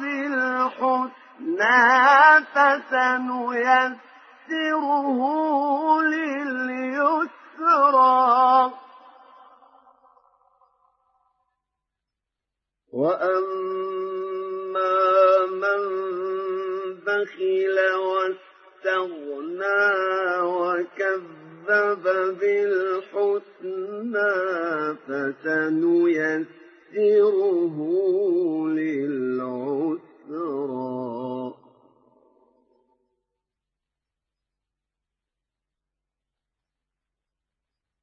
بالحسنى فسنيسره لليسرى. وأما من بخل واستغنى استغنى وكذب بالحسنى فسنيسره للعسرى.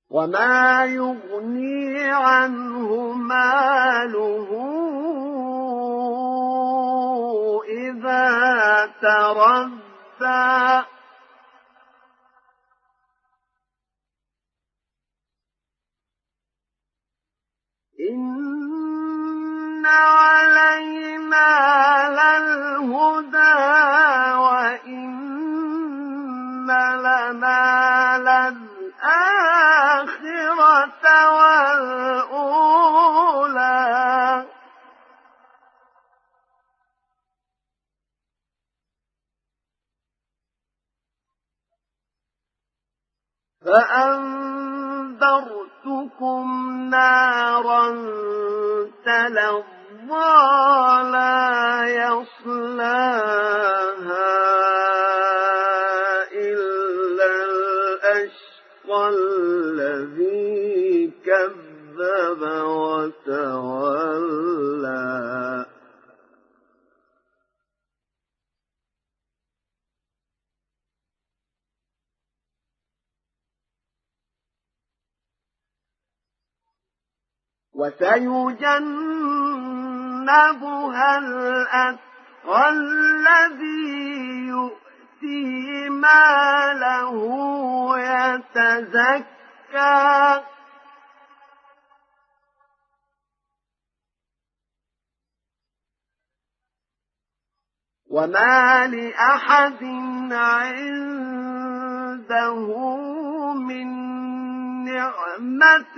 وما يغني عنه ماله إذا تردى. إن فأنذرتكم نارا تلظى لا يصلاها إلا الأشقى الذي كذب وتولى. وسيجنبها الأتقى الذي يؤتي ماله يتزكى وما لأحد عنده من نعمة